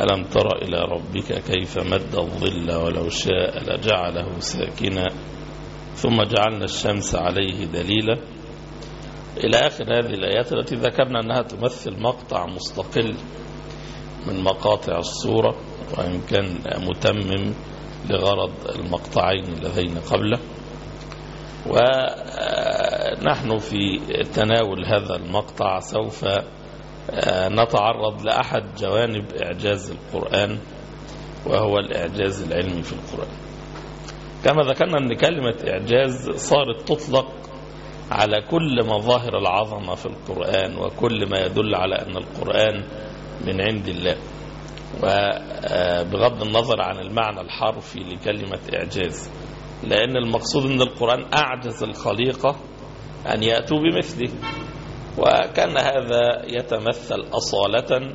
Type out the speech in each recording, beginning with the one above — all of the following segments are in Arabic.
ألم تر إلى ربك كيف مد الظل ولو شاء لجعله ساكنا ثم جعلنا الشمس عليه دليلا. إلى آخر هذه الآيات التي ذكرنا أنها تمثل مقطع مستقل من مقاطع السورة وإن كان متمم لغرض المقطعين اللذين قبله. ونحن في تناول هذا المقطع سوف نتعرض لأحد جوانب إعجاز القرآن وهو الإعجاز العلمي في القرآن. كما ذكرنا أن كلمة إعجاز صارت تطلق على كل مظاهر العظمة في القرآن وكل ما يدل على أن القرآن من عند الله. وبغض النظر عن المعنى الحرفي لكلمة إعجاز لأن المقصود أن القرآن أعجز الخليقة أن يأتوا بمثله. وكان هذا يتمثل أصالة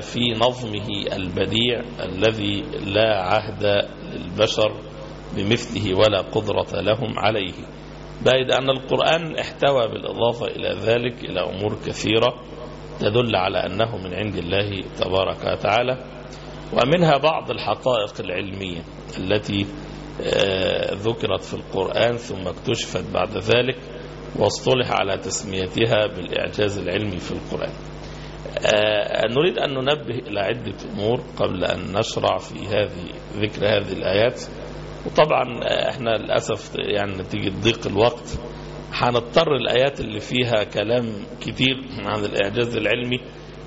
في نظمه البديع الذي لا عهد للبشر بمثله ولا قدرة لهم عليه. بعد أن القرآن احتوى بالإضافة إلى ذلك إلى أمور كثيرة تدل على أنه من عند الله تبارك وتعالى. ومنها بعض الحقائق العلمية التي ذكرت في القرآن ثم اكتشفت بعد ذلك. واصطلح على تسميتها بالإعجاز العلمي في القرآن. نريد أن ننبه إلى عدة أمور قبل أن نشرع في هذه ذكر هذه الآيات. وطبعا إحنا للأسف يعني نتيجة ضيق الوقت. هنضطر الآيات اللي فيها كلام كتير عن الإعجاز العلمي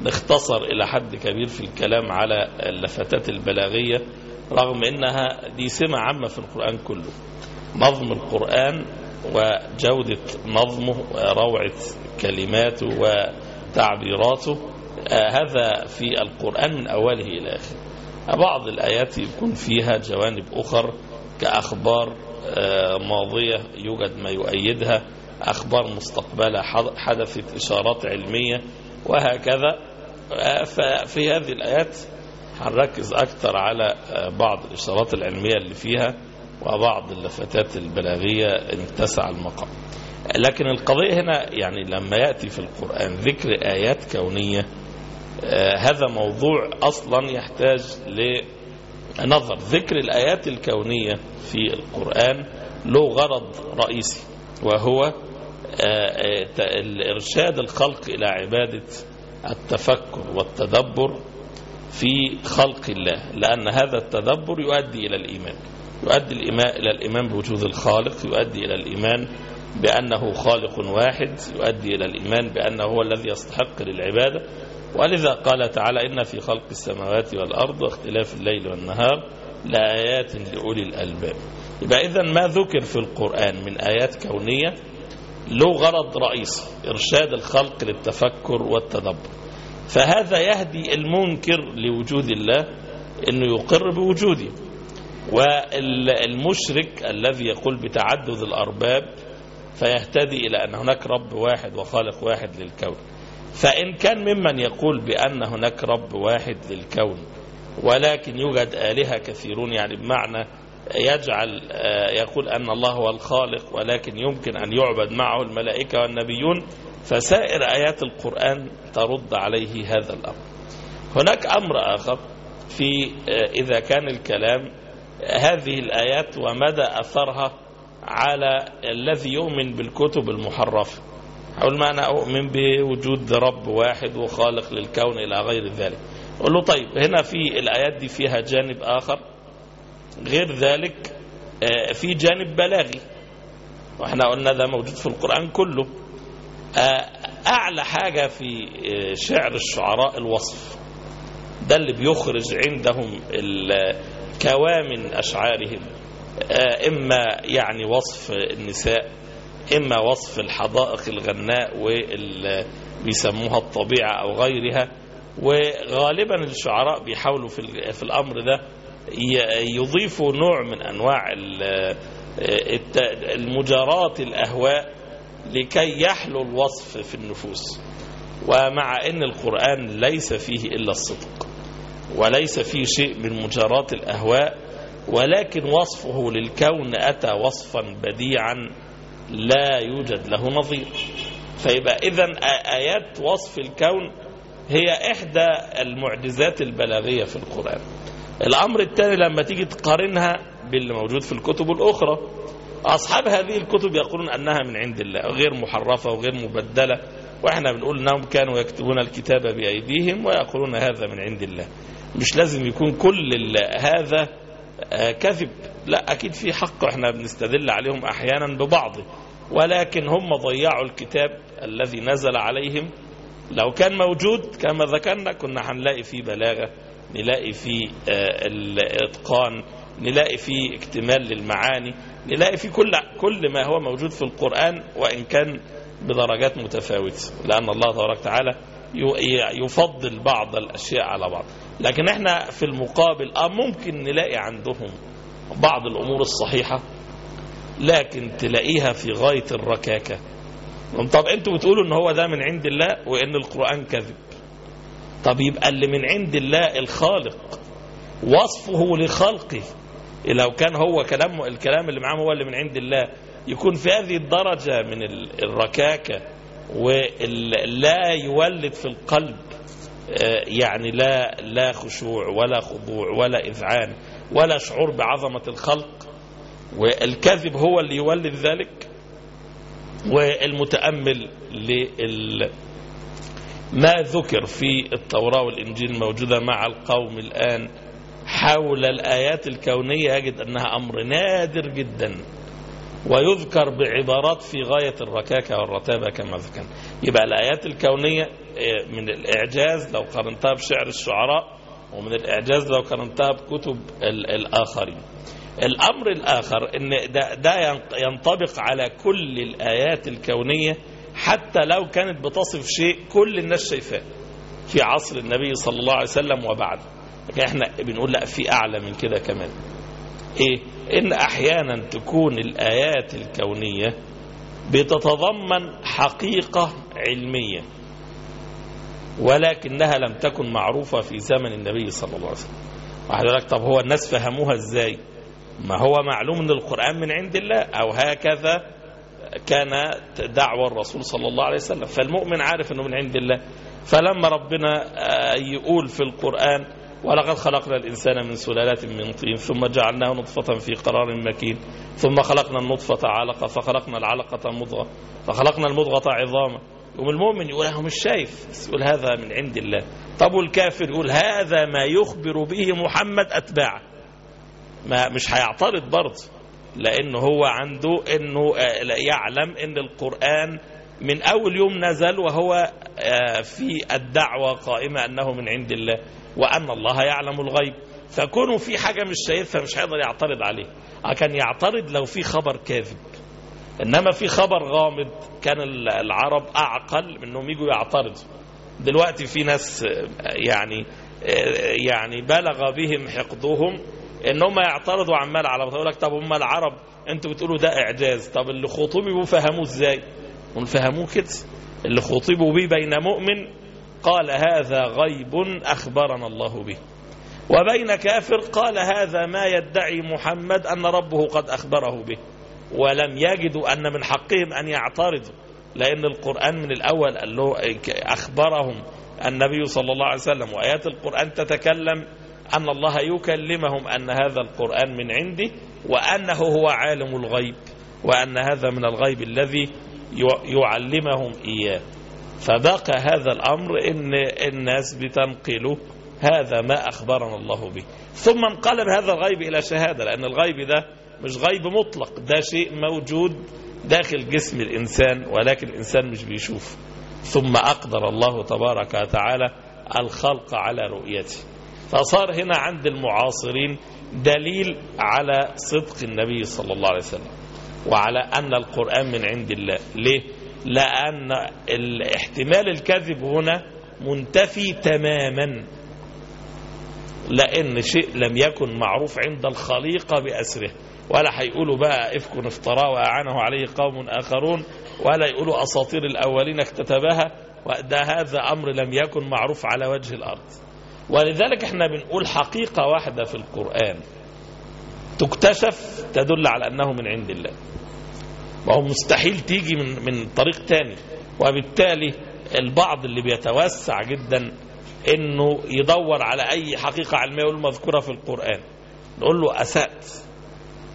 نختصر إلى حد كبير في الكلام على اللفتات البلاغية رغم إنها دي سمة عامة في القرآن كله. نظم القرآن وجودة نظمه وروعة كلماته وتعبيراته. هذا في القرآن من أوله إلى آخره. بعض الآيات يكون فيها جوانب أخر كأخبار ماضية يوجد ما يؤيدها أخبار مستقبلة حدثت إشارات علمية وهكذا. ففي هذه الآيات هنركز أكثر على بعض الإشارات العلمية اللي فيها. وبعض اللفتات البلاغية اتسع المقام. لكن القضية هنا يعني لما يأتي في القرآن ذكر آيات كونية هذا موضوع أصلا يحتاج لنظر. ذكر الآيات الكونية في القرآن له غرض رئيسي وهو إرشاد الخلق إلى عبادة التفكر والتدبر في خلق الله لأن هذا التدبر يؤدي إلى الإيمان. يؤدي الإيمان إلى الإيمان بوجود الخالق يؤدي إلى الإيمان بأنه خالق واحد يؤدي إلى الإيمان بأنه هو الذي يستحق للعبادة. ولذا قال تعالى إن في خلق السماوات والأرض واختلاف الليل والنهار لآيات لأولي الألباب. يبقى إذا ما ذكر في القرآن من آيات كونية له غرض رئيسي إرشاد الخلق للتفكر والتدبر. فهذا يهدي المنكر لوجود الله أنه يقر بوجوده. والمشرك الذي يقول بتعدد الأرباب فيهتدي إلى أن هناك رب واحد وخالق واحد للكون. فإن كان ممن يقول بأن هناك رب واحد للكون ولكن يوجد آلهة كثيرون يعني بمعنى يجعل يقول أن الله هو الخالق ولكن يمكن أن يعبد معه الملائكة والنبيون فسائر آيات القرآن ترد عليه هذا الأمر. هناك أمر آخر في إذا كان الكلام هذه الآيات ومدى أثرها على الذي يؤمن بالكتب المحرفة. أقول ما أنا أؤمن بوجود رب واحد وخالق للكون إلى غير ذلك. أقول له طيب هنا في الآيات دي فيها جانب آخر. غير ذلك في جانب بلاغي. وإحنا قلنا ده موجود في القرآن كله. أعلى حاجة في شعر الشعراء الوصف. ده اللي بيخرج عندهم كوامن أشعارهم إما يعني وصف النساء إما وصف الحدائق الغناء واللي بيسموها الطبيعة أو غيرها وغالبا الشعراء بيحاولوا في ال- في الأمر ده يضيفوا نوع من أنواع ال- الت- المجاراة الأهواء لكي يحلو الوصف في النفوس. ومع إن القرآن ليس فيه إلا الصدق. وليس فيه شيء من مجاراة الأهواء ولكن وصفه للكون أتى وصفا بديعا لا يوجد له نظير. فيبقى اذا آيات وصف الكون هي إحدى المعجزات البلاغية في القرآن. الأمر الثاني لما تيجي تقارنها باللي موجود في الكتب الأخرى أصحاب هذه الكتب يقولون أنها من عند الله غير محرفة وغير مبدلة وإحنا بنقول انهم كانوا يكتبون الكتاب بأيديهم ويقولون هذا من عند الله. مش لازم يكون كل هذا آه، كذب. لا أكيد في حق إحنا بنستدل عليهم أحيانا ببعضه ولكن هم ضيعوا الكتاب الذي نزل عليهم. لو كان موجود كما ذكرنا كنا هنلاقي فيه بلاغة نلاقي فيه آه، الإتقان نلاقي فيه اكتمال للمعاني نلاقي فيه كل كل ما هو موجود في القرآن وإن كان بدرجات متفاوتة. لأن الله تبارك وتعالى يفضل بعض الأشياء على بعض. لكن إحنا في المقابل آه ممكن نلاقي عندهم بعض الأمور الصحيحة لكن تلاقيها في غاية الركاكة. طب أنتوا بتقولوا إن هو ده من عند الله وإن القرآن كذب. طب يبقى اللي من عند الله الخالق وصفه لخلقه. لو كان هو كلام الكلام اللي معاه هو اللي من عند الله يكون في هذه الدرجة من ال- الركاكة ولا يولد في القلب. يعني لا لا خشوع ولا خضوع ولا إذعان ولا شعور بعظمة الخلق. والكذب هو اللي يولد ذلك. والمتأمل لل ما ذكر في التوراة والإنجيل موجودة مع القوم الآن حول الآيات الكونية يجد أنها أمر نادر جدا. ويذكر بعبارات في غاية الركاكة والرتابة كما ذكر. يبقى الآيات الكونية آه، من الإعجاز لو قارنتها بشعر الشعراء ومن الإعجاز لو قارنتها بكتب ال- الآخرين. الأمر الآخر أن ده, ده ين- ينطبق على كل الآيات الكونية حتى لو كانت بتصف شيء كل الناس شايفاه في عصر النبي صلى الله عليه وسلم وبعده لكن إحنا بنقول لا في أعلى من كده كمان. إيه؟ إن أحيانا تكون الآيات الكونية بتتضمن حقيقة علمية. ولكنها لم تكن معروفة في زمن النبي صلى الله عليه وسلم. لك طب هو الناس فهموها إزاي؟ ما هو معلوم إن القرآن من عند الله أو هكذا كان دعوى الرسول صلى الله عليه وسلم. فالمؤمن عارف إنه من عند الله. فلما ربنا آه، يقول في القرآن ولقد خلقنا الإنسان من سلالات من طين ثم جعلناه نطفة في قرار مكين ثم خلقنا النطفة علقة فخلقنا العلقة مضغة فخلقنا المضغة عظاما. يقوم المؤمن يقول هو مش شايف بس يقول هذا من عند الله. طب والكافر يقول هذا ما يخبر به محمد أتباعه. ما مش هيعترض برضه لأن هو عنده أنه آه، يعلم أن القرآن من أول يوم نزل وهو آه، في الدعوة قائمة أنه من عند الله وأن الله يعلم الغيب. فكونه في حاجة مش شايفها مش هيقدر يعترض عليه. كان يعترض لو في خبر كاذب. إنما في خبر غامض كان العرب أعقل من أنهم يجوا يعترضوا. دلوقتي في ناس آه، يعني آه، يعني بلغ بهم حقدهم إن هم يعترضوا عمال على يقول لك طب هم العرب؟ أنتوا بتقولوا ده إعجاز. طب اللي خطبوا فهموه إزاي؟ هم فهموه كده. اللي خطبوا به بين مؤمن قال هذا غيب أخبرنا الله به. وبين كافر قال هذا ما يدعي محمد أن ربه قد أخبره به. ولم يجدوا أن من حقهم أن يعترضوا لأن القرآن من الأول قال له أخبرهم النبي صلى الله عليه وسلم وآيات القرآن تتكلم أن الله يكلمهم أن هذا القرآن من عنده وأنه هو عالم الغيب وأن هذا من الغيب الذي يعلمهم إياه. فبقى هذا الأمر إن الناس بتنقله هذا ما أخبرنا الله به. ثم انقلب هذا الغيب إلى شهادة لأن الغيب ده مش غيب مطلق. ده شيء موجود داخل جسم الإنسان ولكن الإنسان مش بيشوف. ثم أقدر الله تبارك وتعالى الخلق على رؤيته. فصار هنا عند المعاصرين دليل على صدق النبي صلى الله عليه وسلم وعلى أن القرآن من عند الله. ليه؟ لأن احتمال الكذب هنا منتفي تماما. لأن شيء لم يكن معروف عند الخليقة بأسره ولا هيقولوا بقى إفك افتراه وأعانه عليه قوم آخرون ولا يقولوا أساطير الأولين اكتتبها وده هذا أمر لم يكن معروف على وجه الأرض. ولذلك إحنا بنقول حقيقة واحدة في القرآن تكتشف تدل على أنه من عند الله. وهو مستحيل تيجي من من طريق تاني وبالتالي البعض اللي بيتوسع جدا إنه يدور على أي حقيقة علمية يقول مذكورة في القرآن. نقول له أسأت.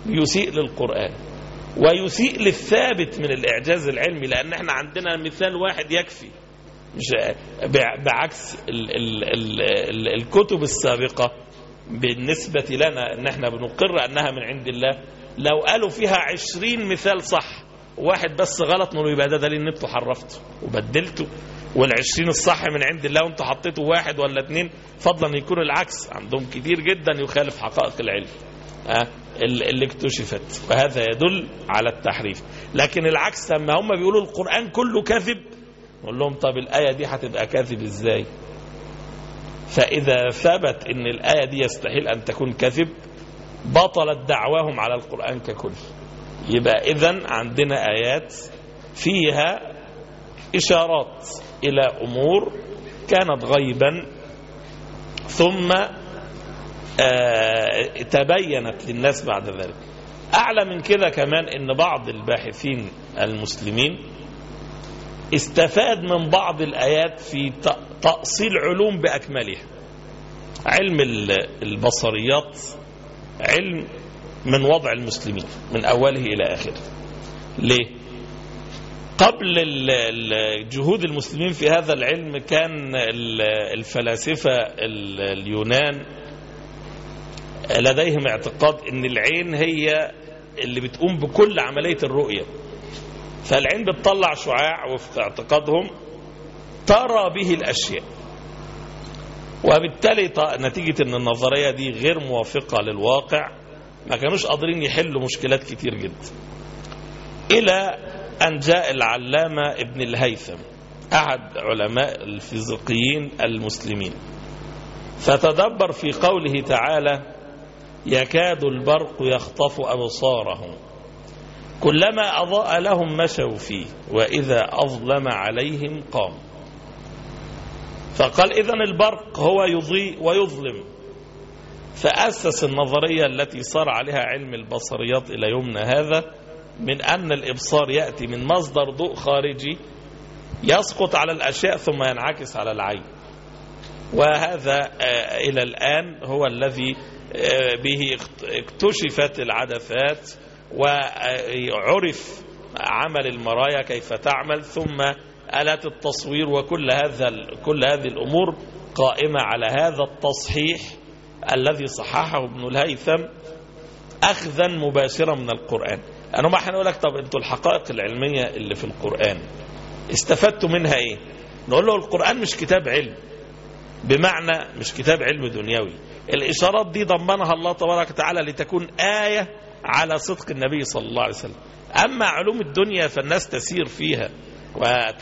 يسيء للقرآن. ويسيء للثابت من الإعجاز العلمي لأن إحنا عندنا مثال واحد يكفي. مش بعكس ال ال ال ال الكتب السابقة بالنسبة لنا إن إحنا بنقر أنها من عند الله. لو قالوا فيها عشرين مثال صح واحد بس غلط نقول يبقى ده دليل إن أنتوا حرفتوا وبدلتوا والعشرين الصح من عند الله وانتوا حطيتوا واحد ولا اتنين فضلا يكون العكس. عندهم كتير جدا يخالف حقائق العلم. أه اللي اكتشفت. وهذا يدل على التحريف. لكن العكس لما هم بيقولوا القرآن كله كذب نقول لهم طب الآية دي هتبقى كاذب إزاي؟ فإذا ثبت إن الآية دي يستحيل أن تكون كذب بطلت دعواهم على القرآن ككل. يبقى إذن عندنا آيات فيها إشارات. إلى أمور كانت غيبا ثم آه تبينت للناس بعد ذلك. أعلى من كده كمان أن بعض الباحثين المسلمين استفاد من بعض الآيات في تأصيل علوم بأكملها. علم البصريات علم من وضع المسلمين من أوله إلى آخره. ليه؟ قبل جهود المسلمين في هذا العلم كان الفلاسفة اليونان لديهم اعتقاد إن العين هي اللي بتقوم بكل عملية الرؤية. فالعين بتطلع شعاع وفي اعتقادهم ترى به الأشياء. وبالتالي نتيجة إن النظرية دي غير موافقة للواقع. ما كانوش قادرين يحلوا مشكلات كتير جدا. إلى أن جاء العلامة ابن الهيثم أحد علماء الفيزيقيين المسلمين. فتدبر في قوله تعالى يكاد البرق يخطف أبصارهم. كلما أضاء لهم مشوا فيه وإذا أظلم عليهم قام. فقال إذن البرق هو يضيء ويظلم. فأسس النظرية التي صار عليها علم البصريات إلى يومنا هذا من أن الإبصار يأتي من مصدر ضوء خارجي يسقط على الأشياء ثم ينعكس على العين. وهذا إلى الآن هو الذي به اكتشفت العدسات وعرف عمل المرايا كيف تعمل ثم آلات التصوير وكل هذا كل هذه الأمور قائمة على هذا التصحيح الذي صححه ابن الهيثم أخذا مباشرا من القرآن. أنا ما هنقول لك طب أنتوا الحقائق العلمية اللي في القرآن استفدتوا منها إيه؟ نقول له القرآن مش كتاب علم. بمعنى مش كتاب علم دنيوي. الإشارات دي ضمنها الله تبارك وتعالى لتكون آية على صدق النبي صلى الله عليه وسلم. أما علوم الدنيا فالناس تسير فيها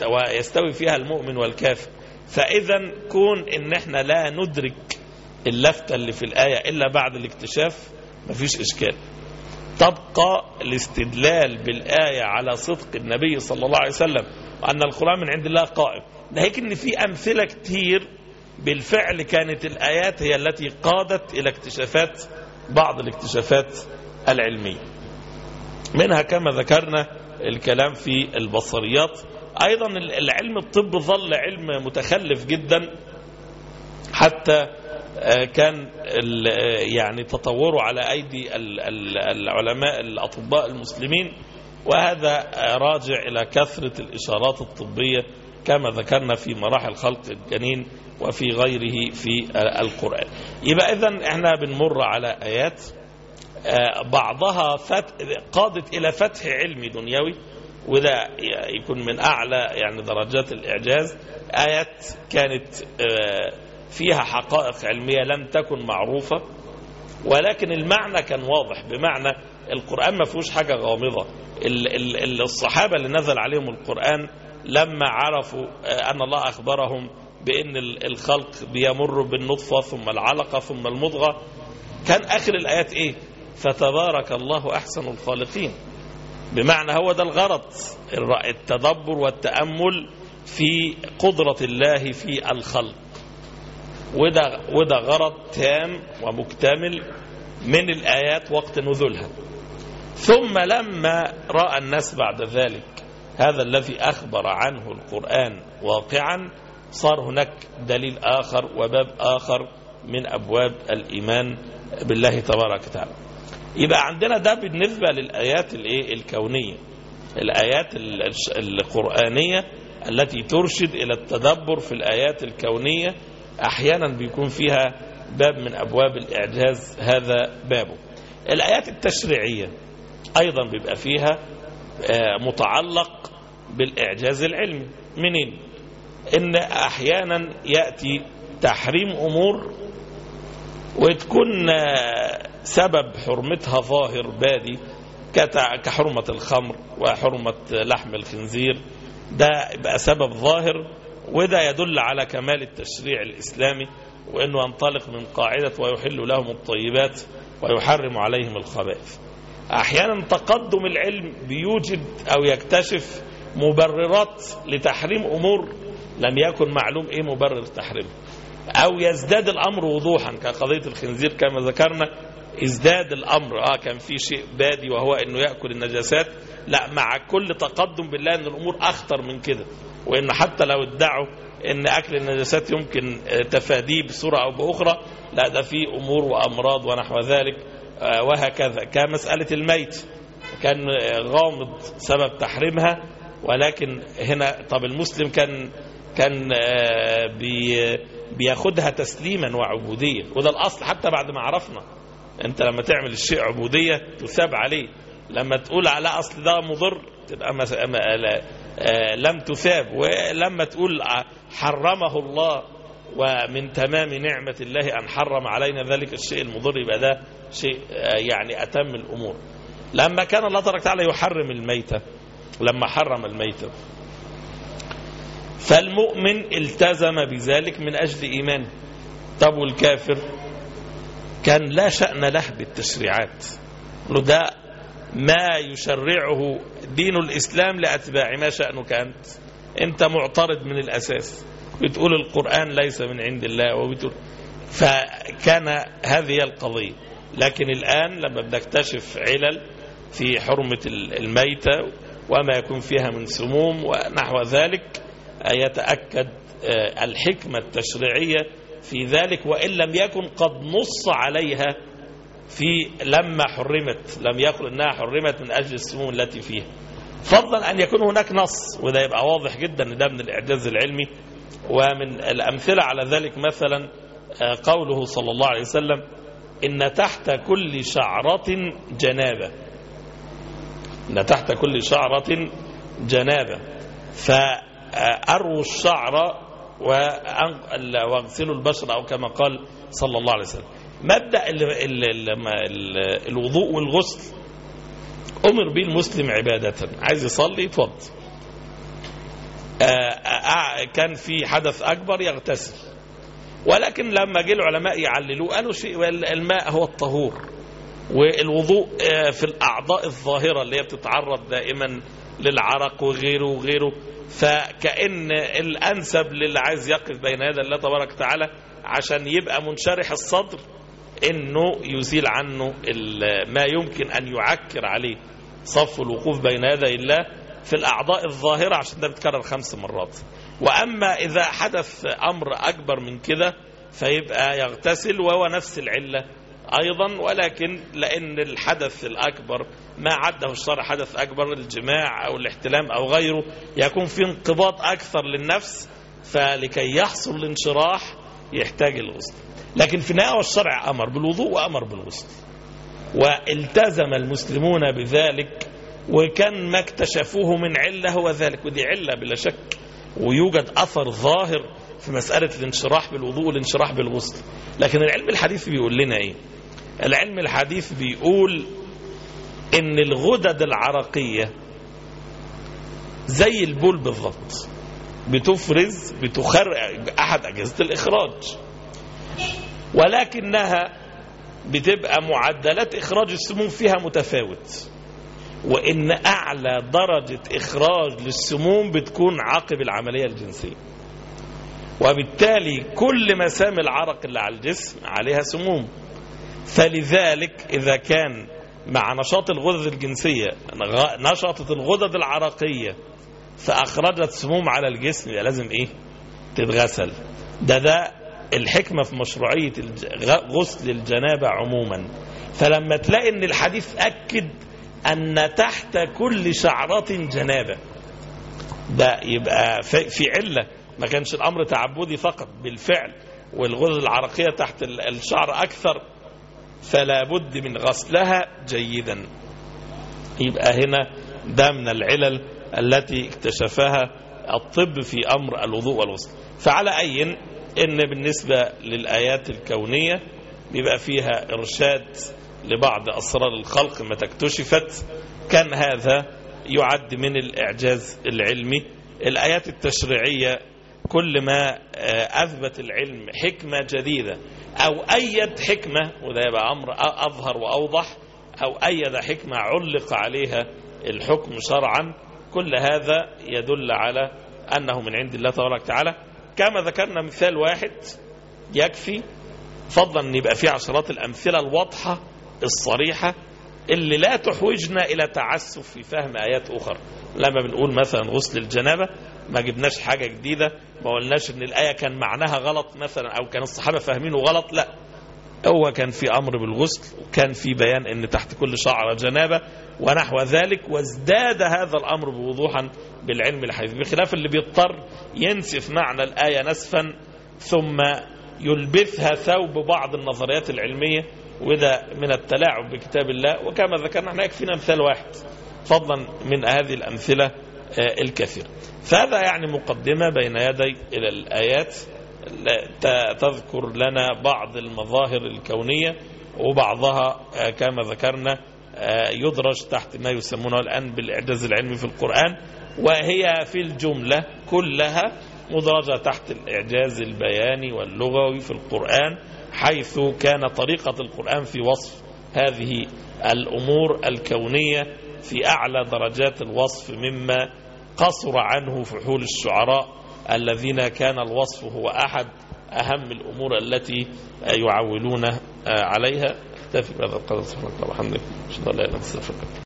ويستوي فيها المؤمن والكافر فإذا كون إن إحنا لا ندرك اللفتة اللي في الآية إلا بعد الاكتشاف مفيش إشكال. تبقى الاستدلال بالآية على صدق النبي صلى الله عليه وسلم وأن القرآن من عند الله قائم. ناهيك إن في أمثلة كتير بالفعل كانت الآيات هي التي قادت إلى اكتشافات بعض الاكتشافات العلمية. منها كما ذكرنا الكلام في البصريات. أيضا العلم الطب ظل علم متخلف جدا. حتى كان يعني تطوره على أيدي العلماء الأطباء المسلمين وهذا راجع إلى كثرة الإشارات الطبية كما ذكرنا في مراحل خلق الجنين وفي غيره في القرآن. يبقى إذن إحنا بنمر على آيات بعضها فت... قادت إلى فتح علمي دنيوي وده يكون من أعلى يعني درجات الإعجاز. آيات كانت فيها حقائق علمية لم تكن معروفة ولكن المعنى كان واضح بمعنى القرآن ما فيهوش حاجة غامضة. الصحابة اللي نزل عليهم القرآن لما عرفوا أن الله أخبرهم بأن ال- الخلق بيمر بالنطفة ثم العلقة ثم المضغة كان آخر الآيات إيه؟ فتبارك الله أحسن الخالقين. بمعنى هو ده الغرض التدبر والتأمل في قدرة الله في الخلق. وده, وده غرض تام ومكتمل من الآيات وقت نزولها. ثم لما رأى الناس بعد ذلك هذا الذي أخبر عنه القرآن واقعا صار هناك دليل آخر وباب آخر من أبواب الإيمان بالله تبارك وتعالى. يبقى عندنا ده بالنسبة للآيات الكونية. الآيات القرآنية التي ترشد إلى التدبر في الآيات الكونية أحيانا بيكون فيها باب من أبواب الإعجاز هذا بابه. الآيات التشريعية أيضا بيبقى فيها آه، متعلق بالإعجاز العلمي. منين؟ إن أحيانا يأتي تحريم أمور وتكون آه، سبب حرمتها ظاهر بادي كحرمة الخمر وحرمة لحم الخنزير. ده يبقى سبب ظاهر وده يدل على كمال التشريع الإسلامي وأنه ينطلق من قاعدة ويحل لهم الطيبات ويحرم عليهم الخبائث. أحيانا تقدم العلم بيوجد أو يكتشف مبررات لتحريم أمور لم يكن معلوم إيه مبرر تحريمها. أو يزداد الأمر وضوحا كقضية الخنزير كما ذكرنا ازداد الأمر. آه كان في شيء بادي وهو أنه يأكل النجاسات. لا مع كل تقدم بالله أن الأمور أخطر من كده. وأن حتى لو ادعوا أن أكل النجاسات يمكن آه، تفاديه بصورة أو بأخرى لا ده في أمور وأمراض ونحو ذلك. آه، وهكذا. كمسألة الميت. كان آه، غامض سبب تحريمها. ولكن هنا طب المسلم كان كان بي بياخدها تسليما وعبودية وده الأصل حتى بعد ما عرفنا. انت لما تعمل الشيء عبودية تثاب عليه. لما تقول على أصل ده مضر تبقى. آه، لم تثاب. ولما تقول حرمه الله ومن تمام نعمة الله أن حرم علينا ذلك الشيء المضر يبقى ده شيء آه، يعني أتم الأمور. لما كان الله تبارك وتعالى يحرم الميتة لما حرم الميتة فالمؤمن التزم بذلك من أجل إيمانه. طب والكافر؟ كان لا شأن له بالتشريعات. ده ما يشرعه دين الإسلام لأتباع ما شأنك أنت. أنت معترض من الأساس. بتقول القرآن ليس من عند الله وبتقول فكان هذه القضية. لكن الآن لما بنكتشف علل في حرمة الميتة وما يكون فيها من سموم ونحو ذلك يتأكد آه، الحكمة التشريعية في ذلك وإن لم يكن قد نص عليها في لما حرمت لم يقل إنها حرمت من أجل السموم التي فيها. فضلا أن يكون هناك نص وده يبقى واضح جدا إن ده من الإعجاز العلمي. ومن الأمثلة على ذلك مثلا آه، قوله صلى الله عليه وسلم إن تحت كل شعرة جنابة. إن تحت كل شعرة جنابة. فاروا الشعر واغسلوا البشر أو كما قال صلى الله عليه وسلم. مبدأ ال ال ال ال الوضوء والغسل أمر به المسلم عبادة. عايز يصلي يتوضأ. آه، آه، كان في حدث أكبر يغتسل. ولكن لما جه العلماء يعللوه قالوا شيء الماء هو الطهور. والوضوء آه، في الأعضاء الظاهرة اللي هي بتتعرض دائما للعرق وغيره وغيره. فكأن الأنسب للي عايز يقف بين يدي الله تبارك وتعالى عشان يبقى منشرح الصدر إنه يزيل عنه ما يمكن أن يعكر عليه صف الوقوف بين يدي الله في الأعضاء الظاهرة عشان ده بيتكرر خمس مرات. وأما إذا حدث أمر أكبر من كده فيبقى يغتسل وهو نفس العلة أيضا ولكن لأن الحدث الأكبر ما عده الشرع حدث أكبر الجماع أو الاحتلام أو غيره يكون في انقباض أكثر للنفس فلكي يحصل الانشراح يحتاج الغسل لكن في النهاية الشرع أمر بالوضوء وأمر بالغسل والتزم المسلمون بذلك وكان ما اكتشفوه من علة هو ذلك ودي علة بلا شك ويوجد أثر ظاهر في مسألة الانشراح بالوضوء والانشراح بالغسل لكن العلم الحديث بيقول لنا إيه؟ العلم الحديث بيقول إن الغدد العرقية زي البول بالضبط. بتفرز بتخرج أحد أجهزة الإخراج. ولكنها بتبقى معدلات إخراج السموم فيها متفاوت. وإن أعلى درجة إخراج للسموم بتكون عقب العملية الجنسية. وبالتالي كل مسام العرق اللي على الجسم عليها سموم. فلذلك إذا كان مع نشاط الغدد الجنسية نشطت الغدد العرقية فأخرجت سموم على الجسم يبقى لازم إيه؟ تتغسل. ده ده الحكمة في مشروعية غسل الجنابة عموما. فلما تلاقي إن الحديث أكد أن تحت كل شعرة جنابة ده يبقى في علة. ما كانش الأمر تعبدي فقط بالفعل. والغدد العرقية تحت الشعر أكثر. فلا بد من غسلها جيدا. يبقى هنا ده من العلل التي اكتشفها الطب في أمر الوضوء والغسل. فعلى أي إن بالنسبة للآيات الكونية بيبقى فيها إرشاد لبعض أسرار الخلق متى اكتشفت كان هذا يعد من الإعجاز العلمي. الآيات التشريعية كل ما أثبت العلم حكمة جديدة. أو أيد حكمة وده يبقى أمر أظهر وأوضح أو أيد حكمة علق عليها الحكم شرعا. كل هذا يدل على أنه من عند الله تبارك وتعالى. كما ذكرنا مثال واحد يكفي فضلا أن يبقى فيه عشرات الأمثلة الواضحة الصريحة اللي لا تحوجنا إلى تعسف في فهم آيات أخرى لما بنقول مثلا غسل الجنابة ما جبناش حاجة جديدة ما قلناش إن الآية كان معناها غلط مثلا أو كان الصحابة فاهمينه غلط لا. هو كان في أمر بالغسل وكان في بيان إن تحت كل شعر جنابة ونحو ذلك وازداد هذا الأمر بوضوحا بالعلم الحديث. بخلاف اللي بيضطر ينسف معنى الآية نسفا ثم يلبثها ثوب بعض النظريات العلمية وده من التلاعب بكتاب الله. وكما ذكرنا إحنا يكفينا مثال واحد فضلا من هذه الأمثلة الكثير. فهذا يعني مقدمة بين يدي إلى الآيات. تذكر لنا بعض المظاهر الكونية وبعضها كما ذكرنا يدرج تحت ما يسمونه الآن بالإعجاز العلمي في القرآن. وهي في الجملة كلها مدرجة تحت الإعجاز البياني واللغوي في القرآن. حيث كان طريقة القرآن في وصف هذه الأمور الكونية في أعلى درجات الوصف مما قصر عنه فحول الشعراء الذين كان الوصف هو أحد أهم الأمور التي يعولون عليها. أكتفي بهذا القدر. سبحانك أستغفرك.